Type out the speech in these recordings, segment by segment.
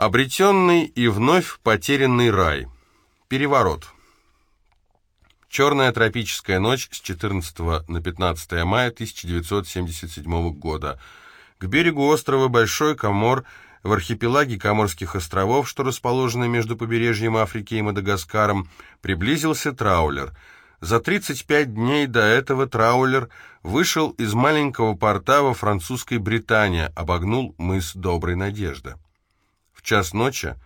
Обретенный и вновь потерянный рай. Переворот. Черная тропическая ночь с 14 на 15 мая 1977 года. К берегу острова Большой Комор в архипелаге Коморских островов, что расположены между побережьем Африки и Мадагаскаром, приблизился траулер. За 35 дней до этого траулер вышел из маленького порта во французской Британии, обогнул мыс Доброй Надежды. В час ночи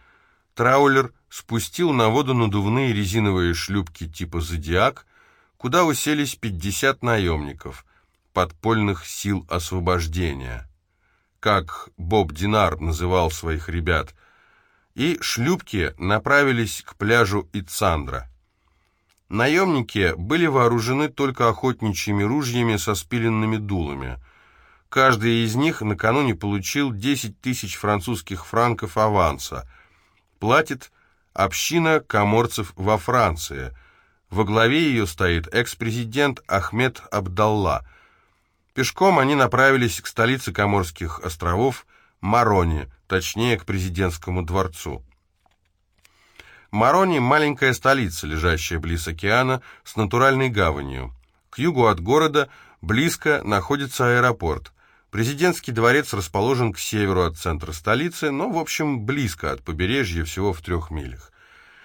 траулер спустил на воду надувные резиновые шлюпки типа «Зодиак», куда уселись 50 наемников, подпольных сил освобождения, как Боб Динар называл своих ребят, и шлюпки направились к пляжу Ицандра. Наемники были вооружены только охотничьими ружьями со спиленными дулами – Каждый из них накануне получил 10 тысяч французских франков аванса. Платит община коморцев во Франции. Во главе ее стоит экс-президент Ахмед Абдалла. Пешком они направились к столице Коморских островов, Мароне, точнее, к президентскому дворцу. Марони – маленькая столица, лежащая близ океана, с натуральной гаванью. К югу от города близко находится аэропорт. Президентский дворец расположен к северу от центра столицы, но, в общем, близко от побережья, всего в трех милях.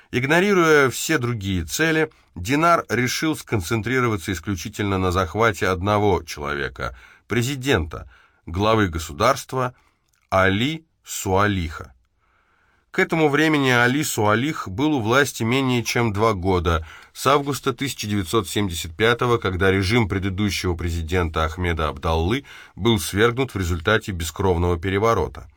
Игнорируя все другие цели, Динар решил сконцентрироваться исключительно на захвате одного человека – президента, главы государства Али Суалиха. К этому времени Али Суалих был у власти менее чем два года, с августа 1975 когда режим предыдущего президента Ахмеда Абдаллы был свергнут в результате бескровного переворота.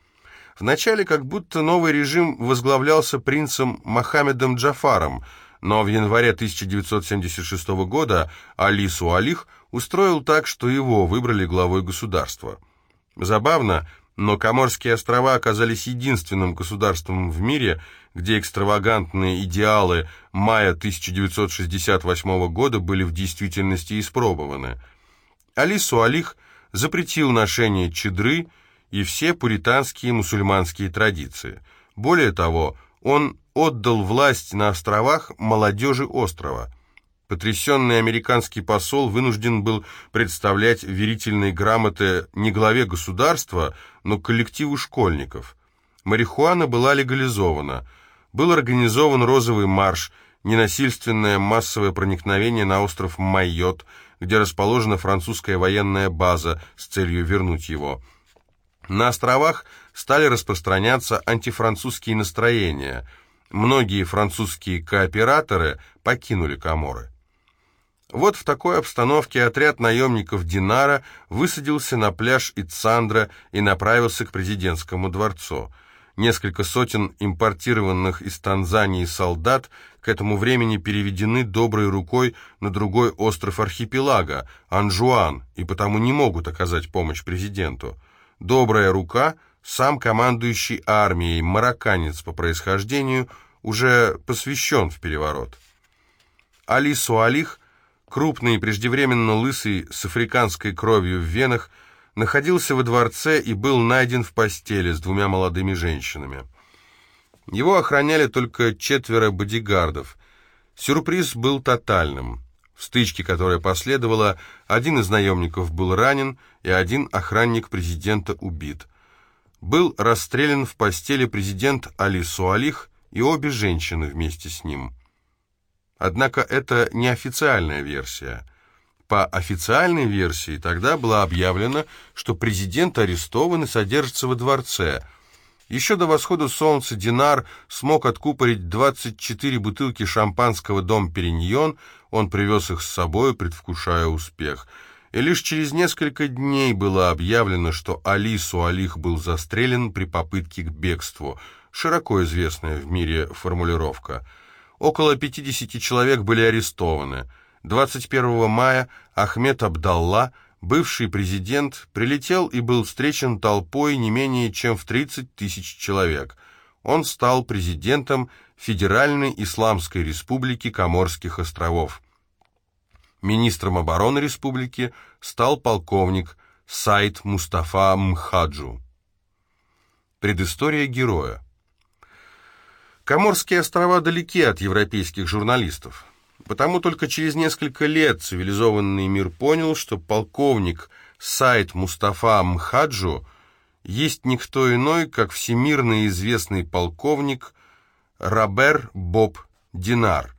Вначале как будто новый режим возглавлялся принцем Мохаммедом Джафаром, но в январе 1976 года Али Суалих устроил так, что его выбрали главой государства. Забавно, но Коморские острова оказались единственным государством в мире, где экстравагантные идеалы мая 1968 года были в действительности испробованы. Алису Алих запретил ношение чедры и все пуританские мусульманские традиции. Более того, он отдал власть на островах молодежи острова – Потрясенный американский посол вынужден был представлять верительные грамоты не главе государства, но коллективу школьников. Марихуана была легализована. Был организован розовый марш, ненасильственное массовое проникновение на остров Майот, где расположена французская военная база с целью вернуть его. На островах стали распространяться антифранцузские настроения. Многие французские кооператоры покинули Коморы. Вот в такой обстановке отряд наемников Динара высадился на пляж Ицандра и направился к президентскому дворцу. Несколько сотен импортированных из Танзании солдат к этому времени переведены доброй рукой на другой остров архипелага, Анжуан, и потому не могут оказать помощь президенту. Добрая рука, сам командующий армией, марокканец по происхождению, уже посвящен в переворот. Али Суалих крупный, преждевременно лысый, с африканской кровью в венах, находился во дворце и был найден в постели с двумя молодыми женщинами. Его охраняли только четверо бодигардов. Сюрприз был тотальным. В стычке, которая последовала, один из наемников был ранен, и один охранник президента убит. Был расстрелян в постели президент Али Суалих и обе женщины вместе с ним. Однако это неофициальная версия. По официальной версии тогда было объявлено, что президент арестован и содержится во дворце. Еще до восхода солнца Динар смог откупорить 24 бутылки шампанского «Дом Периньон», он привез их с собой, предвкушая успех. И лишь через несколько дней было объявлено, что Али Суалих был застрелен при попытке к бегству, широко известная в мире формулировка – Около 50 человек были арестованы. 21 мая Ахмед Абдалла, бывший президент, прилетел и был встречен толпой не менее чем в 30 тысяч человек. Он стал президентом Федеральной Исламской Республики Коморских островов. Министром обороны республики стал полковник Сайд Мустафа Мхаджу. Предыстория героя. Коморские острова далеки от европейских журналистов. Потому только через несколько лет цивилизованный мир понял, что полковник Сайд Мустафа Мхаджу есть никто иной, как всемирно известный полковник Робер Боб Динар.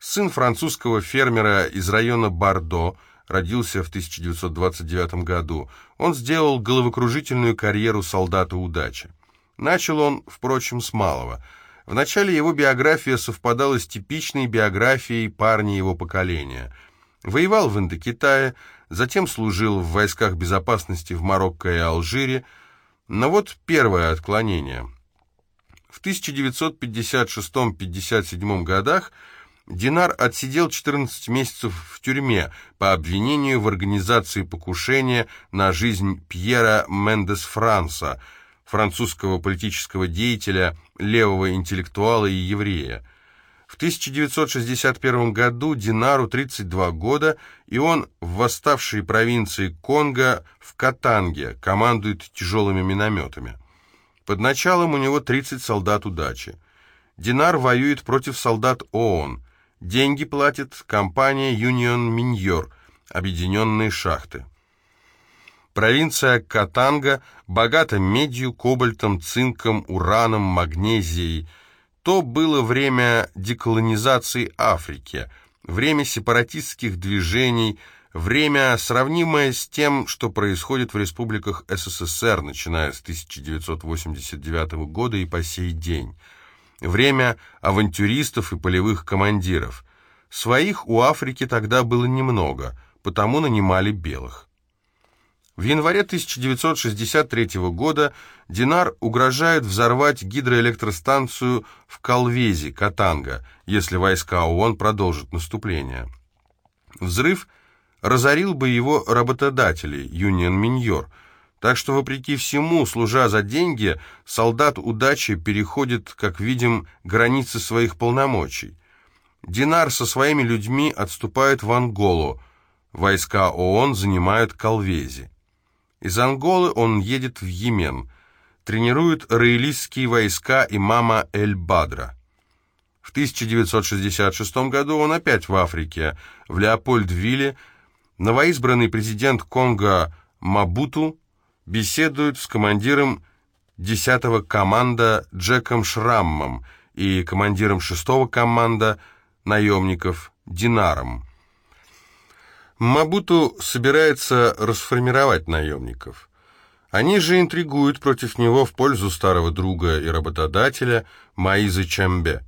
Сын французского фермера из района Бордо, родился в 1929 году. Он сделал головокружительную карьеру солдата удачи. Начал он, впрочем, с малого – в начале его биография совпадала с типичной биографией парня его поколения. Воевал в Индокитае, затем служил в войсках безопасности в Марокко и Алжире. Но вот первое отклонение. В 1956-57 годах Динар отсидел 14 месяцев в тюрьме по обвинению в организации покушения на жизнь Пьера Мендес Франса – французского политического деятеля, левого интеллектуала и еврея. В 1961 году Динару 32 года, и он в восставшей провинции Конго в Катанге командует тяжелыми минометами. Под началом у него 30 солдат удачи. Динар воюет против солдат ООН. Деньги платит компания Union Minyor, объединенные шахты. Провинция Катанга богата медью, кобальтом, цинком, ураном, магнезией. То было время деколонизации Африки, время сепаратистских движений, время, сравнимое с тем, что происходит в республиках СССР, начиная с 1989 года и по сей день. Время авантюристов и полевых командиров. Своих у Африки тогда было немного, потому нанимали белых. В январе 1963 года Динар угрожает взорвать гидроэлектростанцию в Калвезе, Катанга, если войска ООН продолжат наступление. Взрыв разорил бы его работодателей, Юнион Миньор, так что, вопреки всему, служа за деньги, солдат удачи переходит, как видим, границы своих полномочий. Динар со своими людьми отступает в Анголу, войска ООН занимают Калвези. Из Анголы он едет в Йемен, тренирует раэлийские войска имама Эль-Бадра. В 1966 году он опять в Африке, в Леопольдвилле. Новоизбранный президент Конго Мабуту беседует с командиром 10-го команда Джеком Шраммом и командиром 6-го команда наемников Динаром. Мабуту собирается расформировать наемников. Они же интригуют против него в пользу старого друга и работодателя Маизы Чембе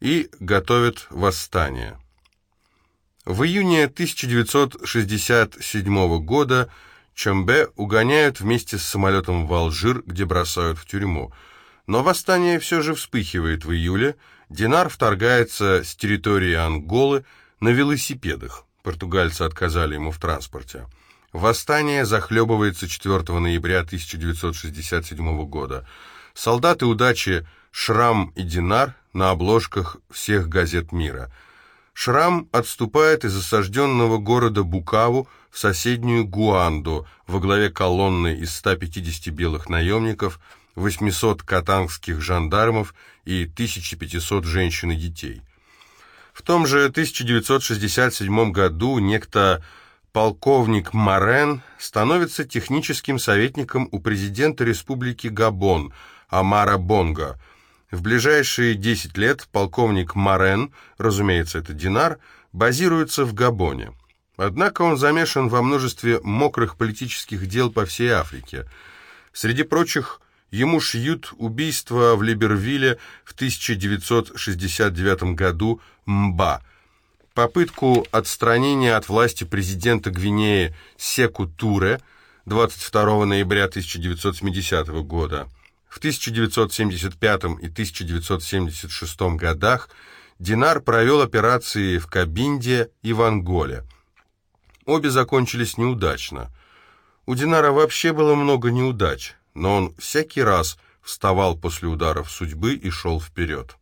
и готовят восстание. В июне 1967 года Чембе угоняют вместе с самолетом в Алжир, где бросают в тюрьму. Но восстание все же вспыхивает в июле, Динар вторгается с территории Анголы на велосипедах. Португальцы отказали ему в транспорте. Восстание захлебывается 4 ноября 1967 года. Солдаты удачи Шрам и Динар на обложках всех газет мира. Шрам отступает из осажденного города Букаву в соседнюю Гуанду во главе колонны из 150 белых наемников, 800 катангских жандармов и 1500 женщин и детей. В том же 1967 году некто полковник Марен становится техническим советником у президента Республики Габон Амара Бонго. В ближайшие 10 лет полковник Марен, разумеется, это Динар, базируется в Габоне. Однако он замешан во множестве мокрых политических дел по всей Африке. Среди прочих Ему шьют убийство в Либервилле в 1969 году Мба, попытку отстранения от власти президента Гвинеи Секу Туре 22 ноября 1970 года. В 1975 и 1976 годах Динар провел операции в Кабинде и в Анголе. Обе закончились неудачно. У Динара вообще было много неудач но он всякий раз вставал после ударов судьбы и шел вперед.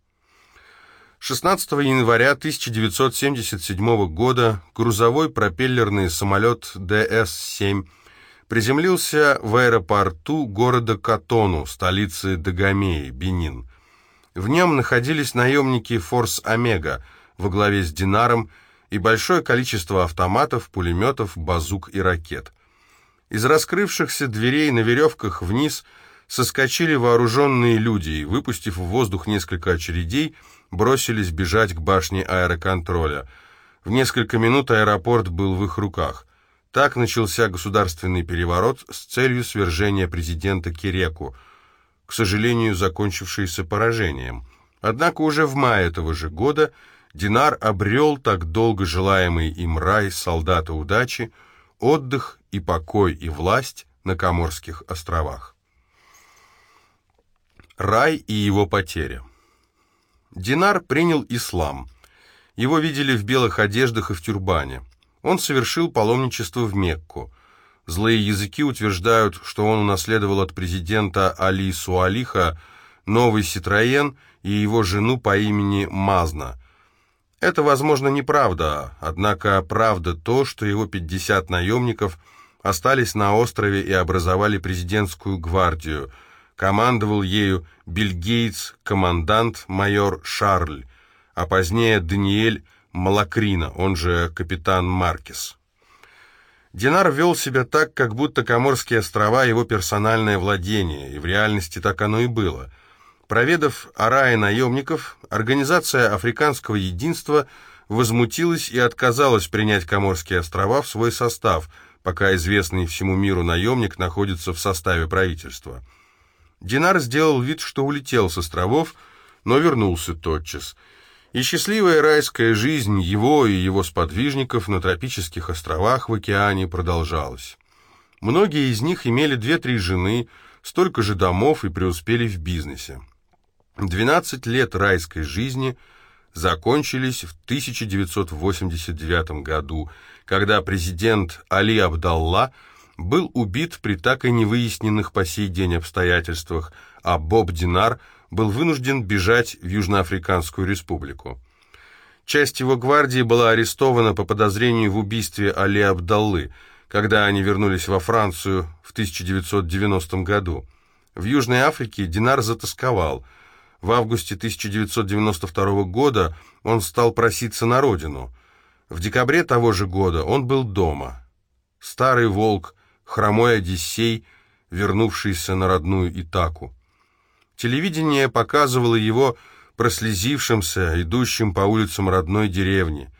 16 января 1977 года грузовой пропеллерный самолет ДС-7 приземлился в аэропорту города Катону, столицы Дагомеи, Бенин. В нем находились наемники «Форс Омега» во главе с Динаром и большое количество автоматов, пулеметов, базук и ракет. Из раскрывшихся дверей на веревках вниз соскочили вооруженные люди и, выпустив в воздух несколько очередей, бросились бежать к башне аэроконтроля. В несколько минут аэропорт был в их руках. Так начался государственный переворот с целью свержения президента Киреку, к сожалению, закончившийся поражением. Однако уже в мае этого же года Динар обрел так долго желаемый им рай солдата удачи, отдых и покой и власть на Коморских островах. Рай и его потеря Динар принял ислам. Его видели в белых одеждах и в тюрбане. Он совершил паломничество в Мекку. Злые языки утверждают, что он унаследовал от президента Али Суалиха новый Ситроен и его жену по имени Мазна. Это, возможно, неправда, однако правда то, что его 50 наемников остались на острове и образовали президентскую гвардию. Командовал ею Гейтс, командант майор Шарль, а позднее Даниэль Малакрина, он же капитан Маркес. Динар вел себя так, как будто Коморские острова — его персональное владение, и в реальности так оно и было. Проведав о рае наемников, Организация Африканского Единства возмутилась и отказалась принять Коморские острова в свой состав, пока известный всему миру наемник находится в составе правительства. Динар сделал вид, что улетел с островов, но вернулся тотчас — и счастливая райская жизнь его и его сподвижников на тропических островах в океане продолжалась. Многие из них имели две-три жены, столько же домов и преуспели в бизнесе. 12 лет райской жизни закончились в 1989 году, когда президент Али Абдалла был убит при так и не выясненных по сей день обстоятельствах, а Боб Динар – был вынужден бежать в Южноафриканскую республику. Часть его гвардии была арестована по подозрению в убийстве Али Абдаллы, когда они вернулись во Францию в 1990 году. В Южной Африке Динар затасковал. В августе 1992 года он стал проситься на родину. В декабре того же года он был дома. Старый волк, хромой Одиссей, вернувшийся на родную Итаку. Телевидение показывало его прослезившимся, идущим по улицам родной деревни.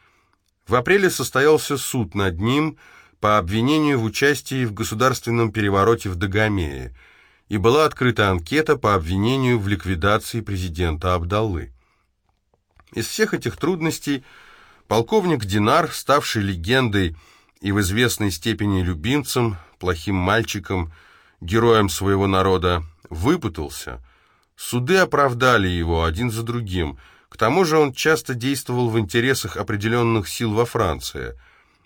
В апреле состоялся суд над ним по обвинению в участии в государственном перевороте в Дагомее, и была открыта анкета по обвинению в ликвидации президента Абдаллы. Из всех этих трудностей полковник Динар, ставший легендой и в известной степени любимцем, плохим мальчиком, героем своего народа, выпутался – Суды оправдали его один за другим. К тому же он часто действовал в интересах определенных сил во Франции.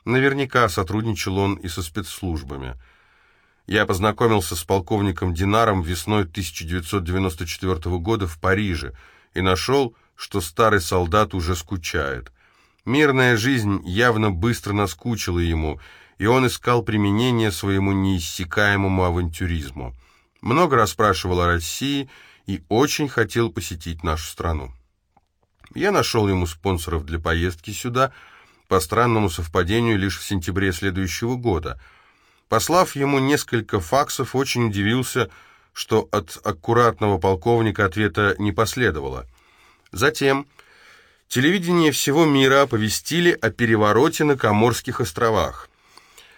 Наверняка сотрудничал он и со спецслужбами. Я познакомился с полковником Динаром весной 1994 года в Париже и нашел, что старый солдат уже скучает. Мирная жизнь явно быстро наскучила ему, и он искал применение своему неиссякаемому авантюризму. Много расспрашивал о России и очень хотел посетить нашу страну. Я нашел ему спонсоров для поездки сюда, по странному совпадению, лишь в сентябре следующего года. Послав ему несколько факсов, очень удивился, что от аккуратного полковника ответа не последовало. Затем телевидение всего мира оповестили о перевороте на Коморских островах.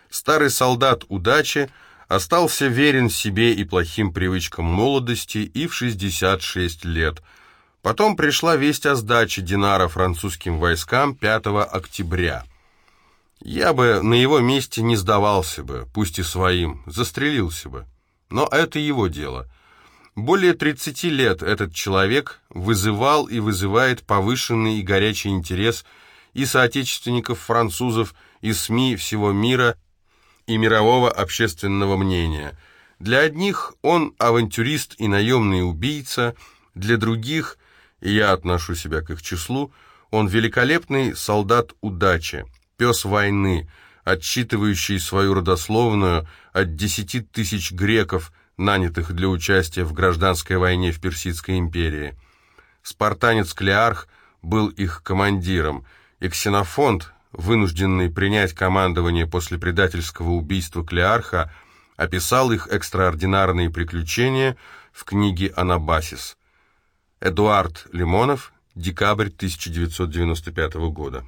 Старый солдат удачи остался верен себе и плохим привычкам молодости и в 66 лет. Потом пришла весть о сдаче Динара французским войскам 5 октября. Я бы на его месте не сдавался бы, пусть и своим, застрелился бы. Но это его дело. Более 30 лет этот человек вызывал и вызывает повышенный и горячий интерес и соотечественников французов, и СМИ всего мира, и мирового общественного мнения. Для одних он авантюрист и наемный убийца, для других, и я отношу себя к их числу, он великолепный солдат удачи, пес войны, отсчитывающий свою родословную от десяти тысяч греков, нанятых для участия в гражданской войне в Персидской империи. Спартанец Клеарх был их командиром, и Ксенофонт, вынужденный принять командование после предательского убийства Клеарха, описал их экстраординарные приключения в книге «Анабасис». Эдуард Лимонов, декабрь 1995 года.